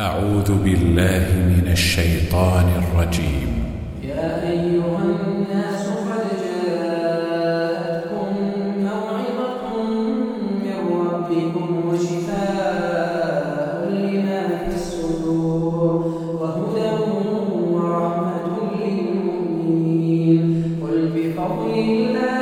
أعوذ بالله من الشيطان الرجيم. يا أيها الناس قد جاءتكم موعظة من ربكم وشفاء لما في الصدور وهدى ورحمة للمؤمنين. قل بفضل الله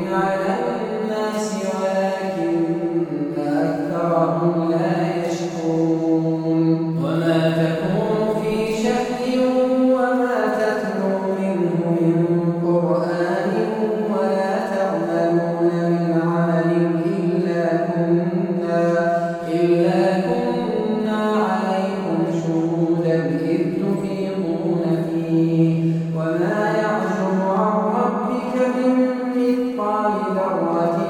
إنا لا Almighty